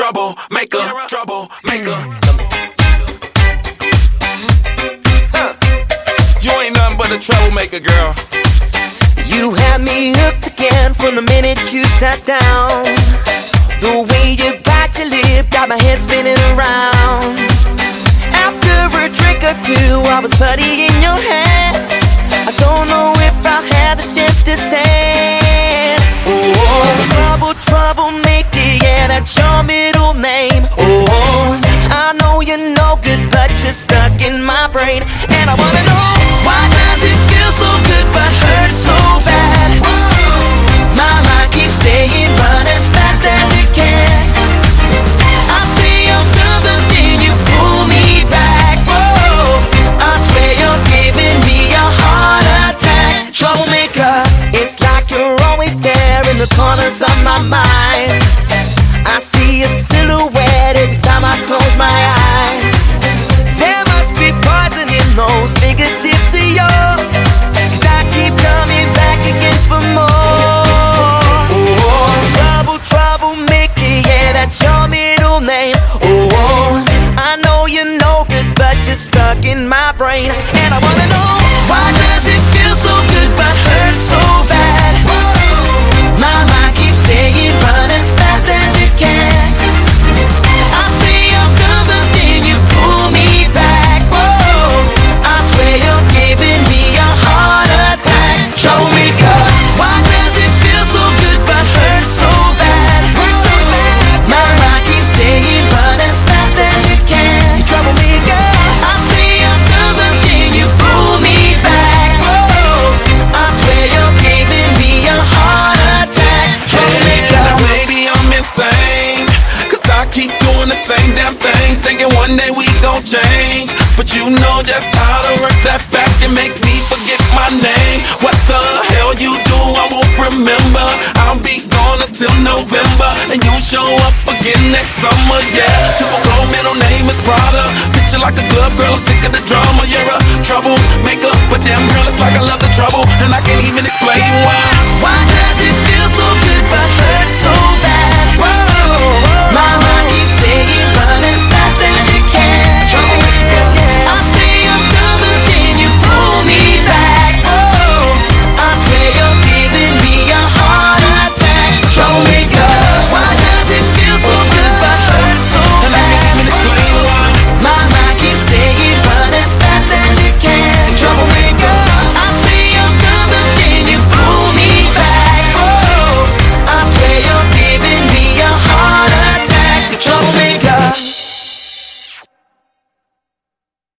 trouble maker, trouble maker. Mm. You ain't nothing but a troublemaker, girl. You had me hooked again from the minute you sat down. The way you bite your lip got my head spinning around. After a drink or two, I was putty that's your middle name. Oh, I know you're no good, but you're stuck in my brain. And I wanna know why does it feel so good but hurt so bad? My mind keeps saying run as fast as you can. I say I'm done, but then you pull me back. Whoa, I swear you're giving me a heart attack. Troublemaker, it's like you're always there in the corners of my mind. I see a silhouette every time I close my eyes. There must be poison in those fingertips of I keep coming back again for more. Oh, trouble, yeah, that's your middle name. Oh, I know no good, but you're stuck in my brain. And I wanna the same damn thing. Thinking one day we gon' change. But you know just how to work that back and make me forget my name. What the hell you do, I won't remember. I'll be gone until November. And you show up again next summer, yeah. Typical middle name is Prada. Picture like a glove girl, I'm sick of the drama. You're a troublemaker. But damn girl, it's like I love the trouble. And I can't even